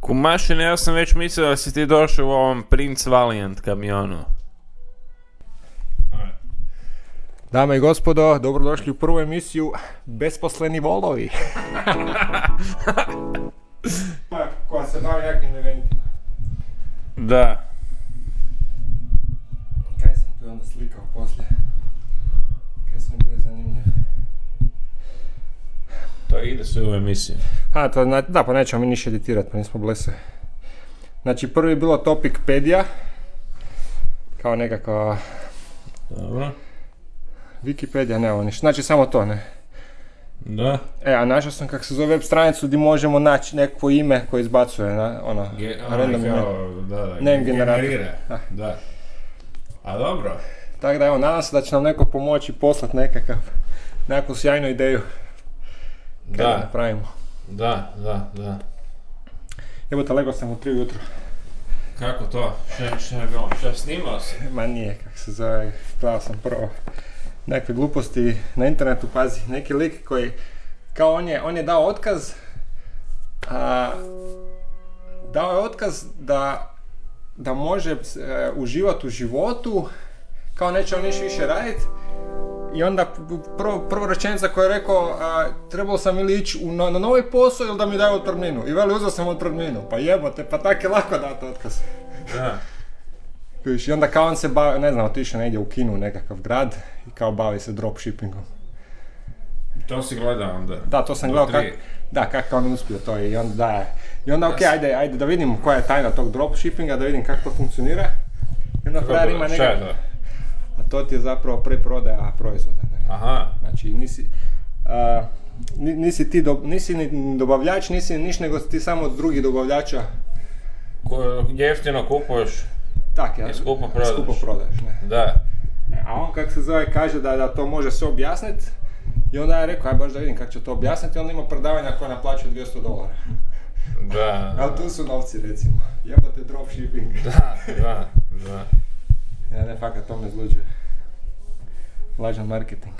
Kumašin, ja sam već mislio da si ti došao u ovom Prince Valiant kamionu. Dame i gospodo, dobrodošli u prvu emisiju Besposleni volovi. Koja se bavi nekim eventima. Da. Kaj sam tu onda slikao poslije? Kaj sam bio zanimljiv. To ide sve u emisiju. A, to, da, pa nećemo mi ništa editirati, pa nismo blese. Znači, prvi je bilo Topicpedia, kao nekakva Dobro. Wikipedia, ne ovo ništa, znači samo to, ne. Da. E, a našao sam kako se zove web stranicu gdje možemo naći neko ime koje izbacuje, na, ono, Ge- random ime. kao, da, da, Name ge- generator. Da. Da. A dobro. Tako da evo, nadam se da će nam neko pomoći poslati nekakav, nekakvu sjajnu ideju kaj da napravimo. da, da, da. Evo te legao sam u tri ujutro. Kako to? Šta, šta je bilo? Šta snimao si? Ma nije, kako se zove, gledao sam prvo nekakve gluposti na internetu, pazi, neki lik koji, kao on je, on je dao otkaz, a, dao je otkaz da, da može e, uživati u životu, kao neće on ništa više raditi, i onda prvo, prvo rečenica koju je rekao, a, trebao sam ili ići u, na, na novi posao ili da mi daju otpremninu. I veli, uzeo sam otpremninu. Pa jebote, pa tak je lako dati otkaz. Da. I onda kao on se bavi, ne znam, otišao negdje u Kinu u nekakav grad i kao bavi se dropshippingom. To si gledao onda? Da, to sam gledao kako, da, kako on uspio to i onda da, i onda ok, ajde, ajde da vidimo koja je tajna tog dropshippinga, da vidim kako to funkcionira. I onda frajer ima neka, to? ti je zapravo preprodaja proizvoda. Ne? Aha. Znači, nisi, a, ni- nisi ti, do- nisi ni dobavljač, nisi ni niš, nego ti samo od drugih dobavljača, Ko, jeftino kupuješ? tak, ja, I skupo prodaš. skupo prodaješ, ne. Da. A on kak se zove kaže da, da to može sve objasniti i onda je rekao aj baš da vidim kako će to objasniti i onda ima predavanja koja naplaćuje 200 dolara. Da. A tu su novci recimo. Jebote dropshipping. Da, da, da. Ja ne, fakat to me zluđuje. Lažan marketing.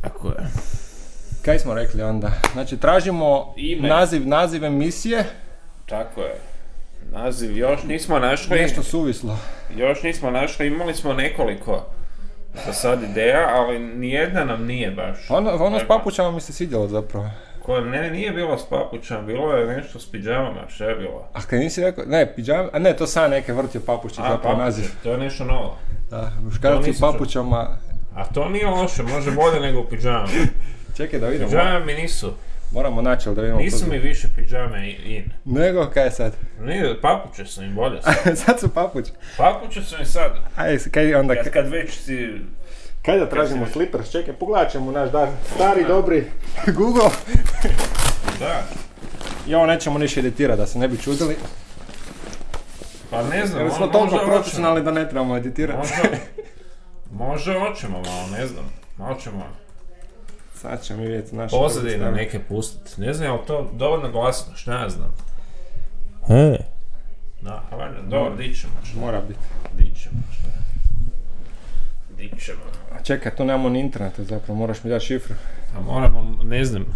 Tako je. Kaj smo rekli onda? Znači tražimo Ime. naziv, naziv emisije, Tako je. Naziv još nismo našli. nešto suvislo. Još nismo našli, imali smo nekoliko za sad ideja, ali nijedna nam nije baš. Ono, ono s Treba. papučama mi se svidjelo zapravo. Koje, ne, nije bilo s papučama, bilo je nešto s pidžamama, šta je bilo? A kaj nisi rekao, ne, pidžam, a ne, to sam neke vrtio papuči A, papuče, naziv. to je nešto novo. Da, muškarci u papučama. A to nije loše, može bolje nego u pidžamama. Čekaj da vidimo. Pidžame mi nisu, Moramo naći, ali da vidimo. nisu mi više pidžame in. Nego, kaj sad? Nije, papuče su mi bolje. sad. sad su papuči. Papuče su mi sad, Ajde, kaj onda, kad, kad već si... kaj da tražimo slippers? Čekaj, pogledat ćemo naš dan. Stari, dobri Google. Da, I ovo nećemo ništa editirati, da se ne bi čudili. pa ne znam, Jer smo mo- toliko profesionalni da ne trebamo editirati. Možda, možda hoćemo malo, ne znam. Malo ćemo Sad ćemo mi vidjeti naše pozadine neke pustiti. Ne znam, je li to dovoljno glasno, šta ja znam. He. Da, valjda, dobro, di ćemo, šta? Mora biti. Di ćemo, šta? Di ćemo. A čekaj, tu nemamo ni interneta zapravo, moraš mi dati šifru. A moramo, ne znam,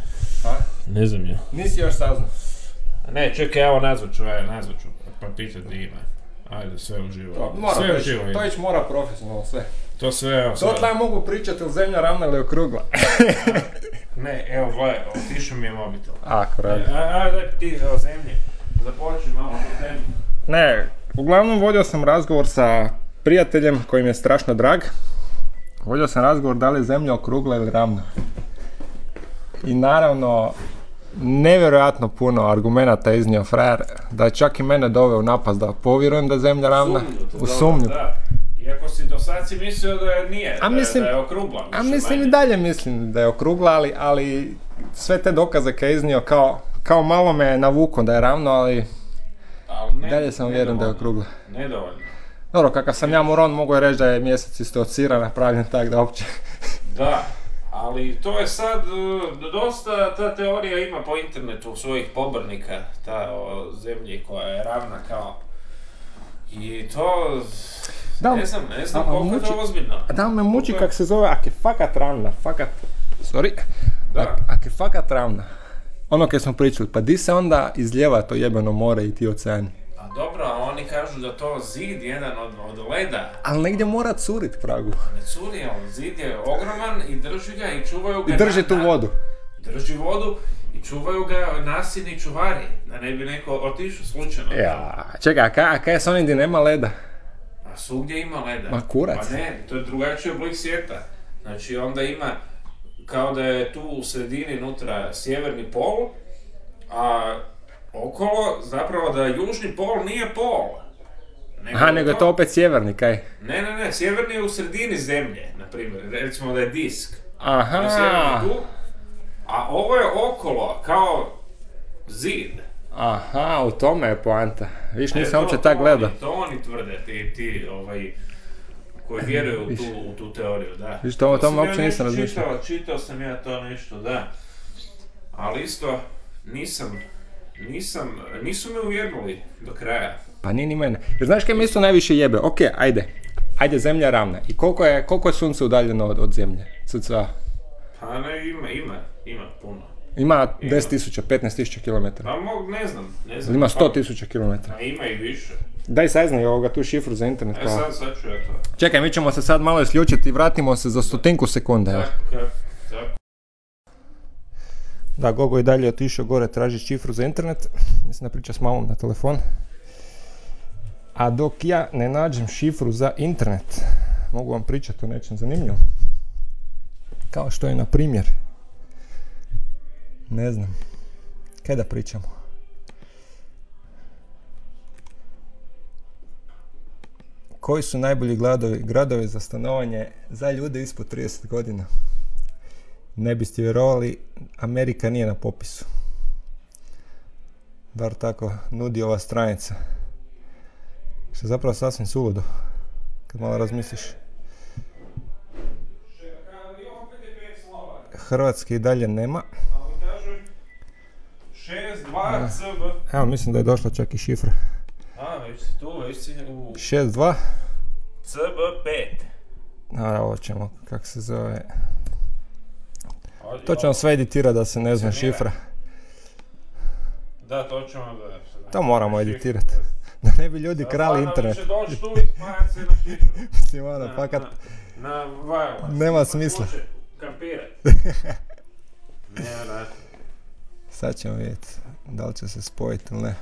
A? ne znam je. Nisi još saznao. Ne, čekaj, evo nazvat ću, ajde, nazvat ću, pa pitati ime. Ajde, sve uživo. To, mora sve to uživo to ići mora profesionalno sve. To sve, evo To sad. tla mogu pričati ili zemlja ravna ili okrugla. Ne, evo, gledaj, otišao mi je mobitel. Ako radi. Ajde, daj ti o zemlji. Započni malo o zemlji. Ne, uglavnom vodio sam razgovor sa prijateljem kojim je strašno drag. Vodio sam razgovor da li je zemlja okrugla ili ravna. I naravno, nevjerojatno puno argumenata je iznio frajer, da je čak i mene doveo u napast da povjerujem da je zemlja ravna. U sumnju. Iako si do sad si mislio da je nije, A da, mislim- je, da je okrugla. A mislim manje. i dalje mislim da je okrugla, ali, ali sve te dokaze koje je iznio kao, kao malo me je navuko da je ravno, ali Ali ne, dalje sam uvjeren da je okrugla. Nedovoljno. Dobro, kakav sam ja moron, mogu je reći da je mjesec isto od sira napravljen tak da uopće... Da, ali to je sad, uh, dosta ta teorija ima po internetu svojih pobornika, ta o zemlji koja je ravna kao... I to... Da, ne znam, ne znam koliko je to ozbiljno. Da me muči Koliko je- kak se zove, ak je fakat ravna, fakat... Sorry. Da. Ak, ak je fakat ravna, ono kaj smo pričali, pa di se onda izljeva to jebeno more i ti oceani? Kažu da to zid jedan od, od leda. Ali negdje mora curit pragu. Ne curi, ali zid je ogroman i drži ga i čuvaju ga. I drži na- tu na- vodu. Drži vodu i čuvaju ga nasjedni čuvari. Da ne bi neko otišao slučajno. Ja, čekaj, a kaj, a kaj je s onim gdje nema leda? A svugdje ima leda. Ma kurac. Pa ne, to je drugačiji oblik svijeta. Znači onda ima kao da je tu u sredini nutra sjeverni pol, a okolo zapravo da južni pol nije pol. Aha, nego je to opet sjeverni, kaj? Ne, ne, ne, sjeverni je u sredini zemlje, na primjer, recimo da je disk. Aha, je tu, a ovo je okolo, kao zid. aha, u tome je poanta. Viš, nisam uopće tak gledao. oni- To oni tvrde, ti, ti, ovaj, koji vjeruju u tu, u tu teoriju, da. Viš, to- o tome ja uopće nisam razmišljao. Čitao, čitao sam ja to nešto, da. Ali isto, nisam, nisam, nisu me uvjerili do kraja. Pa nije ni mene. Jer znaš kaj mi isto najviše jebe? Ok, ajde. Ajde, zemlja ravna. I koliko je, koliko je sunce udaljeno od, od zemlje? Cca. Pa ne, ima, ima, ima puno. Ima 10.000, 15.000 km. Pa mog, ne znam, ne znam. Ima Pa- 100.000 km. Pa ima i više. Daj saznaj ovoga tu šifru za internet. E pa- sad, sad ću ja to. Čekaj, mi ćemo se sad malo isključiti i vratimo se za stotinku sekunde. evo. Da, Gogo i dalje otišao gore traži šifru za internet. Mislim da priča s mamom na telefon. A dok ja ne nađem šifru za internet, mogu vam pričati o nečem zanimljivom. Kao što je na primjer, ne znam, kaj da pričamo? Koji su najbolji gradovi za stanovanje za ljude ispod 30 godina? Ne biste vjerovali, Amerika nije na popisu. Bar tako nudi ova stranica. Što je zapravo sasvim suludo. Kad malo razmisliš. Hrvatske i dalje nema. Ali kažu 6-2 CB. Evo, mislim da je došla čak i šifra. A, već si tu, već si u 6.2. CB5. A, ovo ćemo, kak se zove. Ajde, To ćemo sve editirati da se ne zna šifra. Da, to ćemo da... To moramo editirati. Da ne bi ljudi krali internet. će doći tu i spajati se na šifru. Mislim, ono, Na- fakat nema smisla. slušaj, Kampirat. Nevjerojatno. Sad ćemo vidjeti da li će se spojiti ili ne.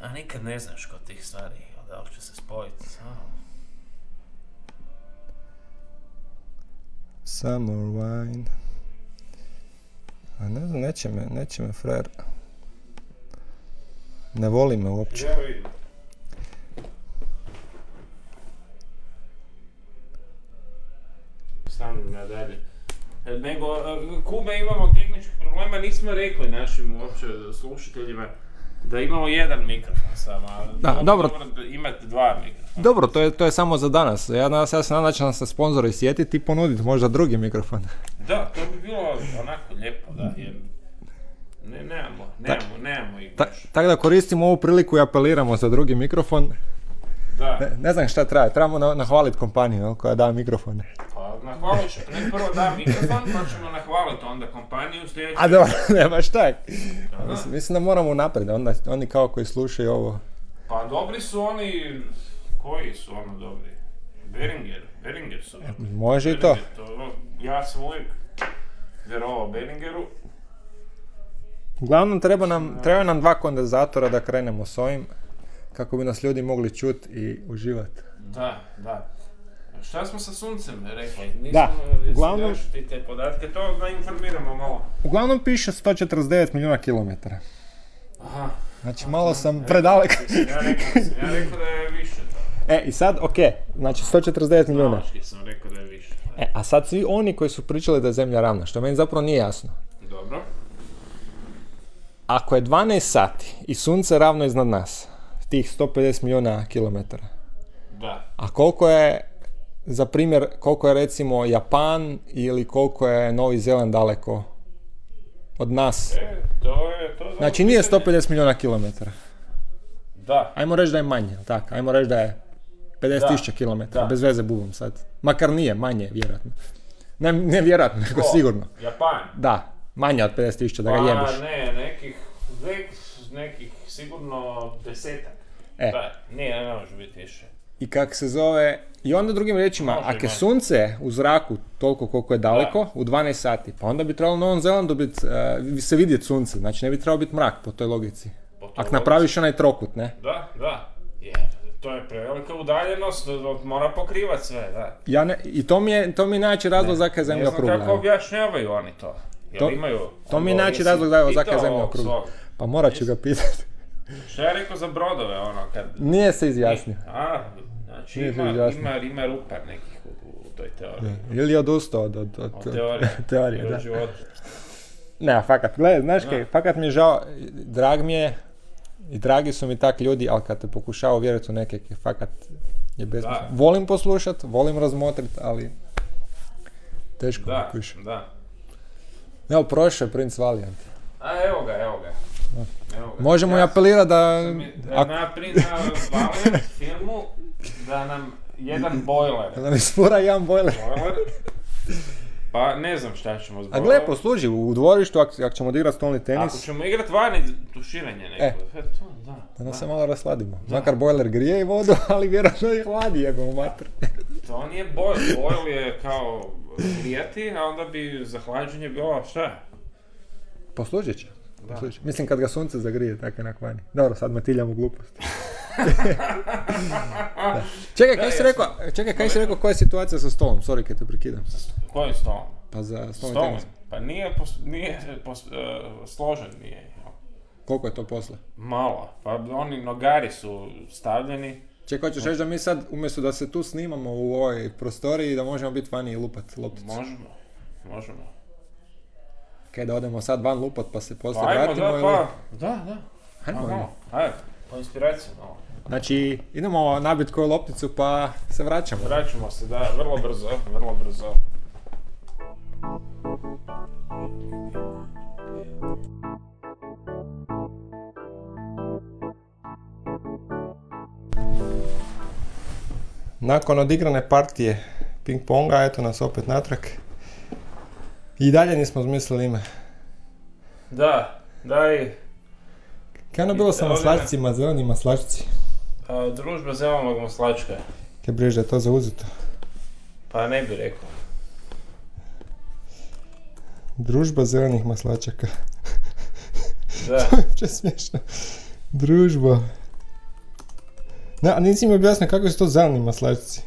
A nikad ne znaš kod tih stvari, da li će se spojiti. Summer wine. A ne znam, neće me, neće me frajer. Ne voli me uopće. Ja vidim. Stavim ja dalje. E, Nego, e, Kube imamo tehničkih problema, nismo rekli našim uopće slušateljima da imamo jedan mikrofon samo, ali Da, dobro. morate imati dva mikrofona. Dobro, to je, to je samo za danas. Ja, danas, ja se nadam da će nam se sponzori sjetiti i ponuditi možda drugi mikrofon. Da, to bi bilo onako lijepo, da, jer ne, nemamo, nemamo, nemamo ih Ta-. Tako da koristimo ovu priliku i apeliramo za drugi mikrofon. Da, Ne, ne znam šta traje, trebamo na, nahvaliti kompaniju koja da mikrofone. Nahvalit ću, ne prvo da mikrofon, pa ćemo nahvaliti onda kompaniju sljedeću. A dobro, ne baš tak. Da, da. Mislim, mislim da moramo naprijed, onda oni kao koji slušaju ovo. Pa dobri su oni, koji su ono dobri? Beringer, Beringer su dobri. Može i to. Beringer, ja sam uvijek vjerovao Beringeru. Uglavnom treba nam, treba nam dva kondenzatora da krenemo s ovim kako bi nas ljudi mogli čuti i uživati. Da, da. Šta smo sa suncem rekli? Nismo, Da, uglavnom- te podatke, to da informiramo malo. Uglavnom piše 149 milijuna kilometara. Aha. Znači malo sam predalek. Ja rekao, sam ja rekao da je više to. E i sad, ok, znači 149 milijuna. Sam rekao da je više. E, a sad svi oni koji su pričali da je zemlja ravna, što meni zapravo nije jasno. Dobro. Ako je 12 sati i sunce ravno iznad nas, tih 150 milijuna kilometara, Da. a koliko je, za primjer, koliko je recimo Japan ili koliko je Novi Zeland daleko od nas? E, to je, to je Znači nije 150 milijuna kilometara. Da. Ajmo reći da je manje, tako? Ajmo reći da je 50 Da. tisuća kilometara, Da. bez veze bubom sad. Makar nije, manje je, vjerojatno. Ne, ne vjerojatno, nego sigurno. Japan. Da, manje od 50 tisuća da ga Pa ne, nekih, nek, nekih sigurno desetak. E. Da, nije, ne može biti više. I kak se zove, i onda drugim riječima, ako je sunce u zraku toliko koliko je daleko, u 12 sati, pa onda bi trebalo na Novom Zelandu bit, e, se vidjeti sunce, znači ne bi trebao biti mrak po toj logici. Po toj Ako logici. napraviš onaj trokut, ne? Da, da. Je, to je prevelika udaljenost, da- da mora pokrivat sve, da. Ja ne, I to mi je, to mi je najveći razlog zakaj je zemlja Ne znam okrugla. kako objašnjavaju oni to. Jel To- imaju... to mi je ono, najveći razlog da je zakaj je zemlja okrugla. Pa morat ću ga pitati. Šta je rekao za brodove, ono, kad... Nije se izjasnio. A, znači ima, ima, ima rupa nekih u, u toj teoriji. Ili je odustao od, od, od, Od teorije. teorije, da. Ne, fakat, gledaj, znaš kaj, Da. fakat mi je žao, drag mi je, i dragi su mi tak ljudi, ali kad te pokušava uvjeriti u neke, kaj fakat je. Da. Volim poslušat, volim razmotrit, ali teško Da, mi da. Evo, prošao je Prince Valiant. A evo ga, evo ga. Evo ga. Možemo i Ja apelirati da... mi- ako- na Prince Valiant filmu da nam jedan bojler. da mi spura jedan bojler. Bojler. Pa ne znam šta ćemo s A gle, posluži, u dvorištu, ako, ako ćemo odigrati stolni Ako tenis, ćemo igrat vani tuširanje neko. E. E, to, da. da nas da. se malo rasladimo. Makar bojler grije i vodu, ali vjerojatno i hladi, jebo u mater. To nije bojl. Bojl je kao grijati, a onda bi za hlađenje bilo šta? Poslužit će. Da. Poslužit će. Mislim kad ga sunce zagrije, tako je vani. Dobro, sad me tiljam u gluposti. Čekaj, kaj si rekao, čekaj, kaj si rekao, koja je situacija sa stolom? Sorry, kad te prekidam. Kojim stolom? Pa za stolni Stolom? tenis. Pa nije, pos, nije pos, e, složen, nije. Koliko je to posle? Malo. Pa oni nogari su stavljeni. Čekaj, hoćeš reći da mi sad, umjesto da se tu snimamo u ovoj prostoriji, da možemo biti vani i lupat lopticu. Možemo. Možemo. Kaj da odemo sad van lupat pa se poslije Pa ajmo, vratimo da, ili... pa. Da, da. Ajmo, Pa, ajmo. malo. Ajde, po inspiraciju malo. Znači, idemo nabiti koju lopticu pa se vraćamo. Vraćamo se, da, vrlo brzo, vrlo brzo. Nakon odigrane partije ping ponga, eto nas opet natrag. I dalje nismo zmislili ime. Da, daj, Kaj je ono bilo sa Ovdje- maslačcima, zeleni maslačci? A, družba zelenog maslačka. Kaj briš da je to zauzeto? Pa ne bi rekao. Družba zelenih maslačaka. Da, Uopće smiješno. Družba. Ne, a nisi mi objasnio kako su to zeleni maslačci.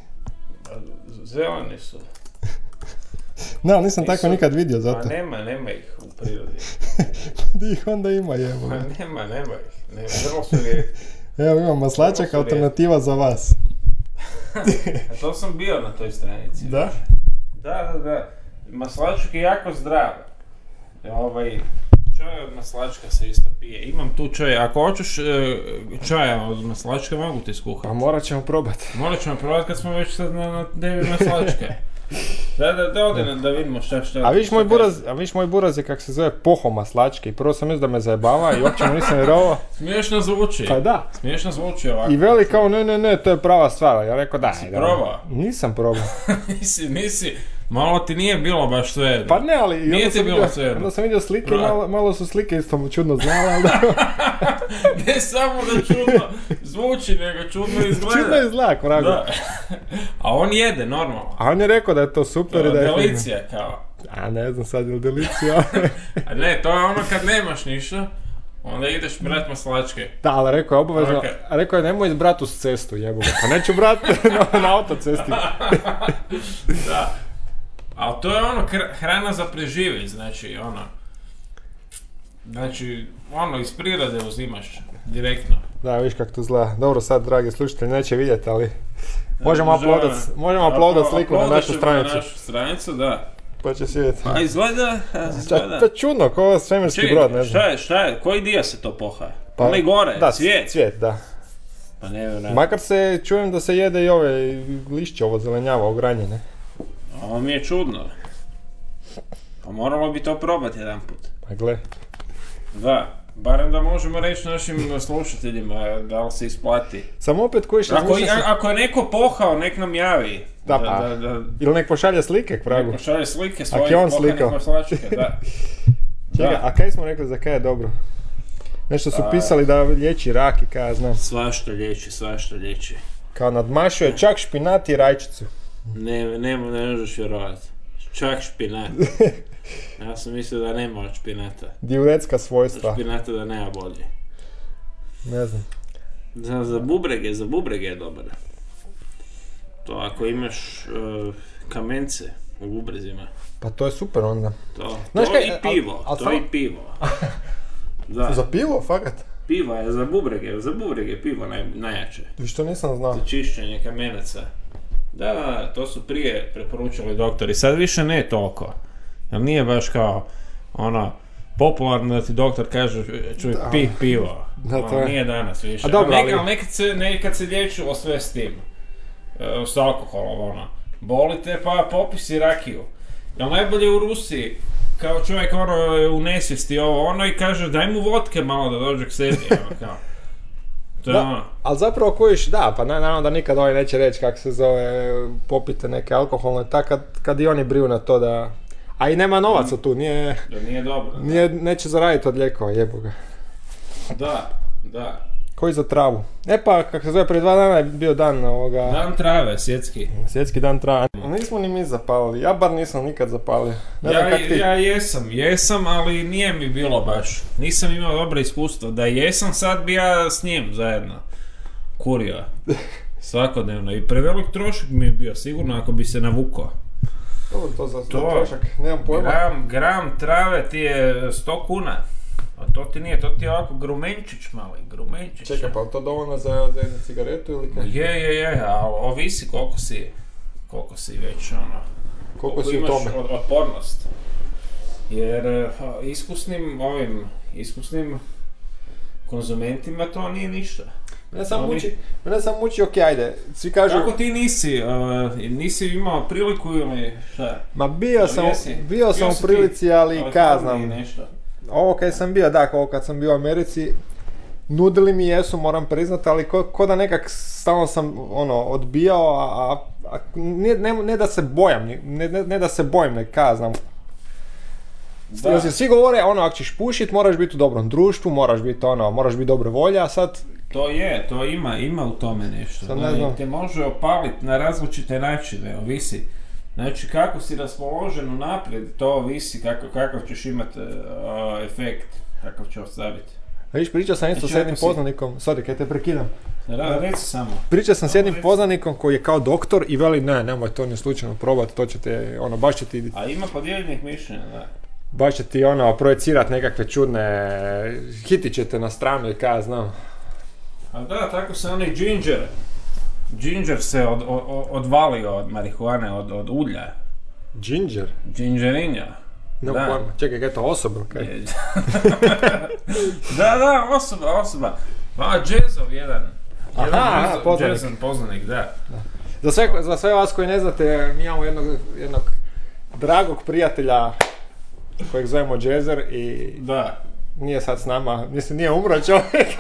a, zeleni su. Ne, ali nisam Nisu- tako nikad vidio Pa zato. nema, nema ih u prirodi. Di ih onda ima jebo. Pa nema, nema ih. Ne, vrlo su rijetki. Evo imam maslačak, alternativa za vas. A to sam bio na toj stranici. Da? Da, da, da. Maslačak je jako zdrav. Ovaj, čaj od maslačka se isto pije. Imam tu čaj. Ako hoćeš e, čaja od maslačka, mogu ti skuhati. Pa morat ćemo probati. Morat ćemo probati kad smo već sad na, na devi maslačke. Da, da, da, ode da vidimo šta šta. A viš moj buraz, a viš moj buraz je kak se zove poho i prvo sam mislio da me zajebava i uopće mu nisam vjerovao. Smiješno zvuči. Pa da. Smiješno zvuči ovako. I veli kao ne ne ne to je prava stvar. Ja rekao da. Si da. probao? Nisam probao. nisi, nisi, malo ti nije bilo baš sve. Pa ne, ali Nije onda ti sam bilo vidio, svejedno. onda sam vidio slike malo, malo su slike isto čudno znala, ali ne samo da čudno zvuči, nego čudno izgleda. čudno je zlak, vrago. Da. A on jede, normalno. A on je rekao da je to super i da je... Delicija kao. A ne znam sad je li delicija. A ne, to je ono kad nemaš ništa, onda ideš brat maslačke. da, ali rekao je obavezno, Ok. a rekao je nemoj brat uz cestu, jebo ga. Pa neću brat na, na autocesti. Da. Ali to je ono kr- hrana za preživjeti, znači ono. Znači, ono iz prirode uzimaš direktno. Da, viš kako to zgleda. Dobro, sad, dragi slušatelji, neće vidjeti, ali možemo uploadat, možemo uploadat sliku na našu stranicu, Na našu stranicu, da. pa će se vidjeti. Pa izgleda, a, To izgleda. to je čudno, kao svemirski Čekaj, brod, ne šta znam. je, šta je, koji dio se to poha? Pa- Onaj gore, Da, cvijet. cvijet, da. Pa ne vjerujem. Makar se čujem da se jede i ove lišće, ovo zelenjava, ogranje, ne? Ovo mi je čudno. Pa moralo bi to probati jedan put. Pa gle, Da. Barem da možemo reći našim slušateljima da li se isplati. Samo opet koji što Ako, a- ako je neko pohao, nek nam javi. Da, pa. da, da, Ili nek pošalje slike k vragu. Neko šalje slike Ak svojih je on slikao. da. Da. a kaj smo rekli za kaj je dobro? Nešto su A- pisali da liječi rak i kaj ja znam. Svašta liječi, svašta liječi. Kao nadmašuje čak špinat i rajčicu. Ne, ne, ne možeš vjerovati. Čak špinat. Ja sam mislio da nema od špinata. Diuretska svojstva. Špinata da nema bolje. Ne znam. Za, za bubrege, za bubrege je dobar. To ako imaš uh, kamence u bubrezima, Pa to je super onda. to, Znaš to kaj, i pivo, al to i pivo. Da, Za pivo, fakat? pivo je za bubrege, za bubrege pivo naj, najjače. Viš to nisam znao. Za čišćenje kamenaca. Da, to su prije preporučili doktori, sad više ne toliko. Jer nije baš kao, ono, popularno da ti doktor kaže, čuj, Da. pi pivo. Da, Ono, to je. Nije danas više. A dobro, ali- nekad se, nekad se liječilo sve s tim. E, s alkoholom, ono. Bolite pa popisi rakiju. Jel najbolje u Rusiji, kao čovjek ono u nesvijesti ovo ono i kaže daj mu vodke malo da dođe k sebi, ono kao. To je ono. Da, ali zapravo kojiš, da, pa na- naravno da nikad ovaj neće reći kako se zove, popite neke alkoholne, tak kad, kad i oni briju na to da... A i nema novaca tu, nije, Da nije dobro. nije, neće zaraditi od lijekova, jebo ga. Da, da. Koji za travu. E pa, kako se zove, prije dva dana je bio dan ovoga... Dan trave, svjetski. Svjetski dan trava. Nismo ni mi zapalili, ja bar nisam nikad zapalio. Ne Ja, kak ti. ja jesam, jesam, ali nije mi bilo baš. Nisam imao dobro iskustvo. Da jesam, sad bi ja s njim zajedno kurio. Svakodnevno. I prevelik trošak mi je bio, sigurno, ako bi se navukao. To, to za To. trošak, nemam pojma. Gram, gram trave ti je 100 kuna. A to ti nije, to ti je ovako grumenčić mali, grumenčić. Čekaj, pa je to dovoljno za, za jednu cigaretu ili kaj? Je, je, je, a ovisi koliko si, koliko si već ono, Koliko si u tome? od- otpornost. Jer iskusnim ovim, iskusnim konzumentima to nije ništa. Mene sam Oni- muči, mene sam muči, ok, ajde, svi kažu, Kako ti nisi, nisi imao priliku ili šta? ma bio sam, bio sam u prilici, ti, ali ali kaj ovo kad sam bio, da, ovo kad sam bio u Americi, nudili mi jesu, moram priznati, ali ko, ko da nekak stalno sam ono, odbijao, a, a, a ne, ne, ne da se bojam, ne, ne, ne da se bojim, ne kaj znam. Da. Svi govore, ono, ako ćeš pušit, moraš biti u dobrom društvu, moraš biti ono, moraš biti dobre volje, a sad, To je, to ima, ima u tome nešto. Sad ne znam. Te može opaliti na različite načine, ovisi. Znači kako si raspoložen unaprijed, to ovisi kako, kakav ćeš imati efekt, kakav će ostaviti. viš, pričao sam isto Znači, s jednim si- poznanikom, sorry, kaj te prekidam. Ra, reci samo. Pričao sam s jednim poznanikom koji je kao doktor i veli ne, nemoj to ni slučajno probati, to će te, ono, baš će ti, A ima podijeljenih mišljenja, da. baš će ti ono, projecirat nekakve čudne, hitit će te na stranu i kaj ja znam. A da, tako se onaj ginger, ginger se od, o- o- odvalio od marihuane, od, od ulja, Ginger? gingerinja. Ne Da. pojma. Čekaj, kaj je to osoba? Kaj? Da, da, osoba, osoba. Ma, jazzov jedan. Aha, Jedan jazzov- poznanik. poznanik, da. Za sve, za sve vas koji ne znate, mi imamo jednog, jednog dragog prijatelja kojeg zovemo Džezer i Da. nije sad s nama, mislim nije umro čovjek.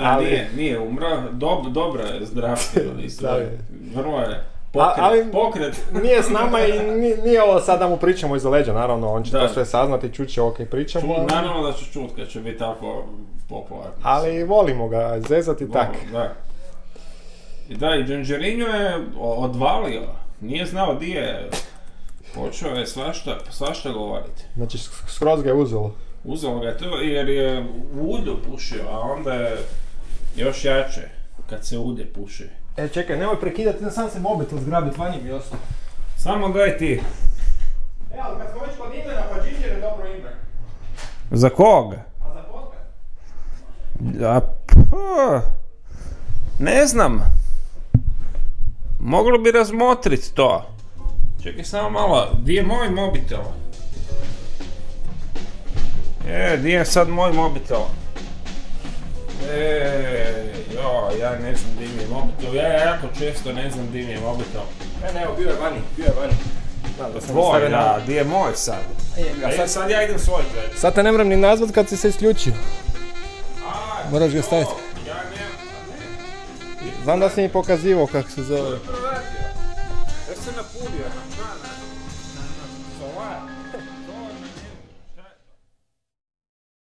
Da, Ali- nije, nije umro, Dob, dobro je zdravstveno. Vrlo je pokret, ali- pokret. nije s nama i ni- nije ovo sad da mu pričamo iza leđa, naravno, on će Da. to sve saznati, čuće ok pričamo. Ču, naravno da ću čut kad će biti tako popularno. Ali volimo ga zezati tak. Da. I da, i Đanđerinjo je odvalio. Nije znao di je. Počeo je svašta, svašta govoriti. Znači sk- skroz ga je uzelo. Uzelo ga je to jer je u udu pušio, a onda je još jače kad se ude puši. E čekaj, nemoj prekidati, ne sam se mobitel zgrabit, vani mi ostao. Samo daj ti. E, ali kad smo već kod imena, pa Ginger je dobro ime. Za koga? A za podcast? A, pa, ne znam. Moglo bi razmotrit to. Čekaj samo malo, di je moj mobitel? E, di je sad moj mobitel? E, jo, ja ne znam di mi je mobitel. Ja jako često ne znam di mi je mobitel. Ne, ne, evo, bio je vani, bio je vani. Da sam Tvoj, da, di je moj sad? A E, sad, sad ja idem svoj predsjednik. sad te ne moram ni nazvat kad si se isključio. Moraš ga staviti. Ja nemam, Znam da si mi pokazivao kako se zove. prvo radio. Ja sam napunio, na, na.